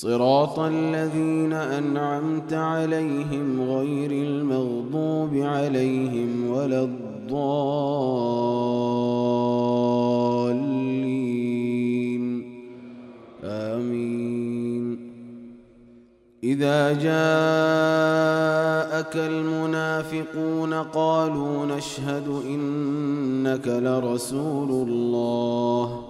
صراط الذين أنعمت عليهم غير المغضوب عليهم ولا الضالين. آمين. إذا جاءك المنافقون قالوا نشهد إنك لرسول الله.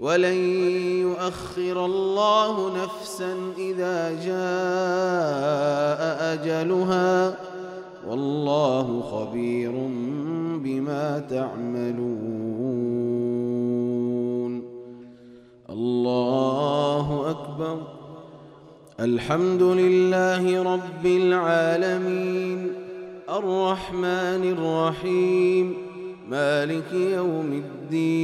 ولن يؤخر الله نفسا إذا جاء أجلها والله خبير بما تعملون. الله أكبر. الحمد لله رب العالمين. الرحمن الرحيم. مالك يوم الدين.